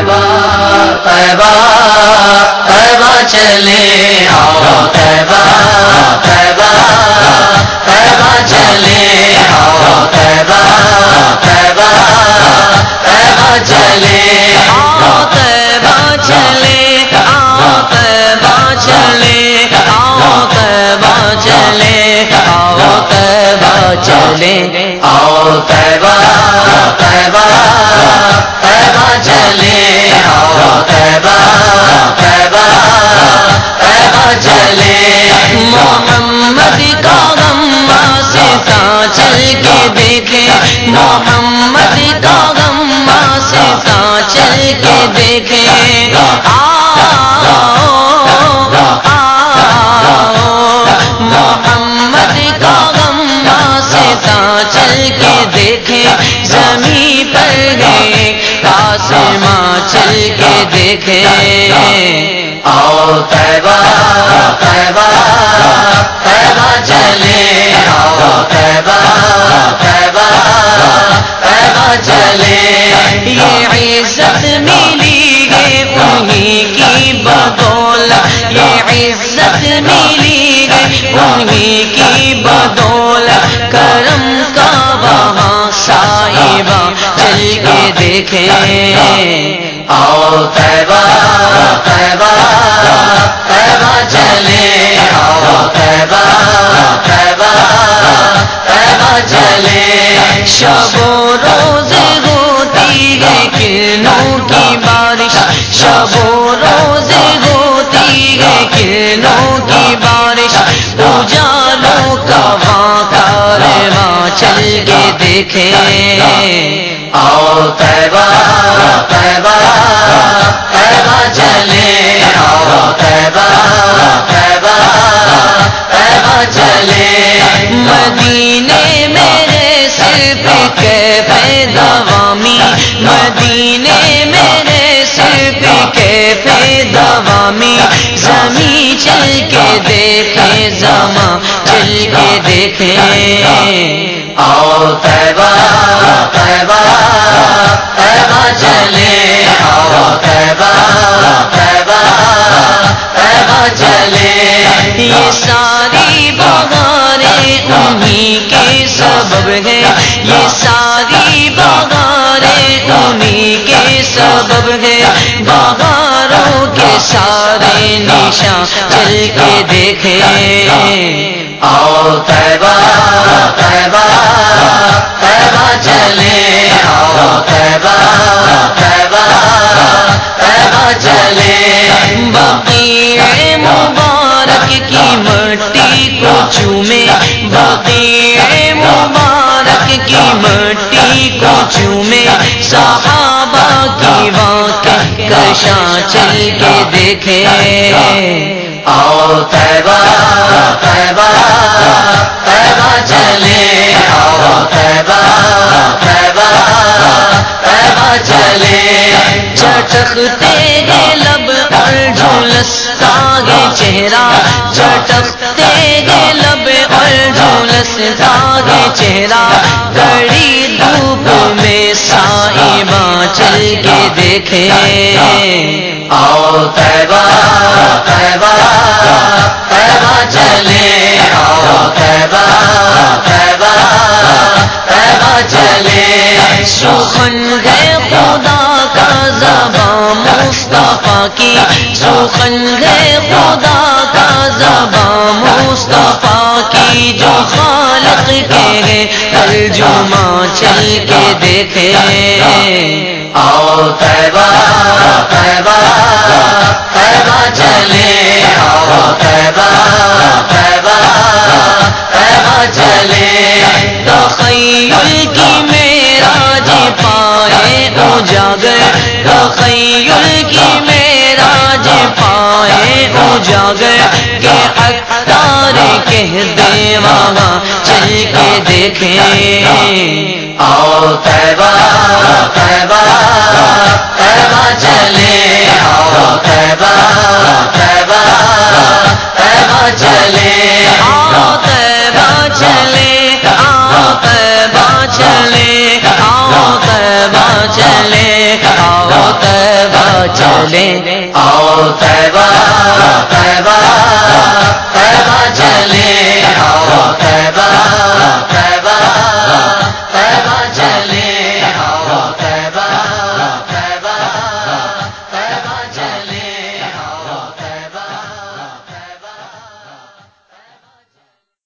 تیبہ تیبہ چلے آؤ چلے آؤ تیبہ تیبہ تیبہ چلے آؤ تیبہ چلے آؤ تیبہ چلے آؤ چلے آؤ تیبہ چلے آؤ دیکھے آؤ تیبہ تیبہ تیبہ چلے آؤ تیبہ تیبہ تیبہ چلے یہ عزت ملی ہے انہیں کی بدولت۔ یہ عزت ملی ہے انہیں کی بدولت۔ کرم کا وہاں صاحبہ چل کے دیکھے آؤ چلے آؤ چلے شب و روز ہوتی ہے کرنوں کی بارش۔ شب و روز ہوتی ہے کرنوں کی بارش۔ اجالوں کا وہاں کارواں چل کے دیکھے آؤ تیبہ تیبہ پہ کیفے دوامی مدینے میرے سر پہ کیفے دوامی زمین چل کے دیکھے، زماں چل کے دیکھے۔ آؤ چلے۔ آؤ سبب ہے۔ بہاروں کے سارے نشان چل کے دیکھے آؤ تیبہ تیبہ تیبہ کشاں چل کے دیکھے۔ آؤ تیبہ تیبہ تیبہ چلے۔ آؤ تیبہ تیبہ تیبہ چلے۔ چٹکتے گے لب اور جھولستا گے چہرہ۔ چٹکتے گے لب اور جھولستا گے چہرہ۔ کڑی دھوپ میں سائباں چل کے دیکھیں۔ آؤ تیبہ کے ہے ترجمہ چل کے دیکھے۔ آؤ تیبہ تیبہ تیبہ چلے آؤ تیبہ تیبہ تیبہ چلے تخیل کی میرا جی پائے۔ اجاگر تخیل کی میرا جی پائے۔ اجاگر دیوانا چل کے دیکھیں۔ آؤ تیبا تیبا تیبا چلے۔ آؤ تیبا تیبا تیبا چلے۔ آؤ تیبا چلے، آؤ تیبا چلے، آؤ تیبا چلے، آؤ تیبا چلے۔